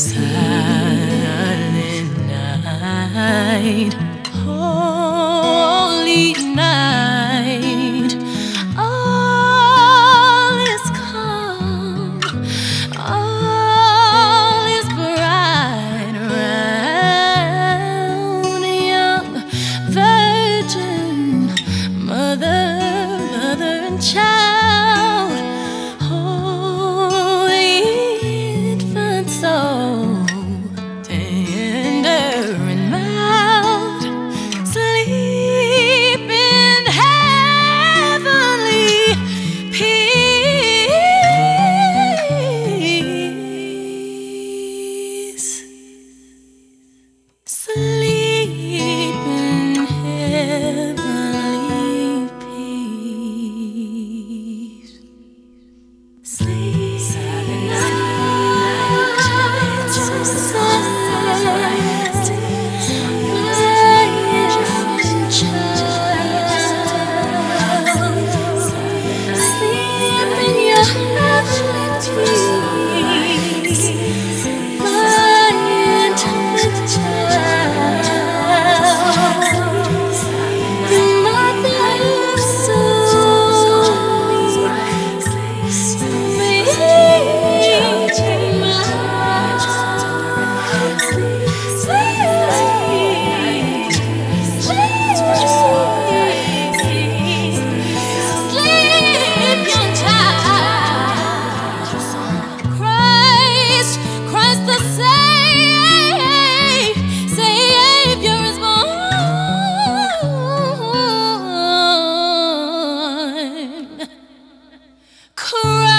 silent night, holy night, all is calm, all is bright round young virgin mother, mother and child. cry.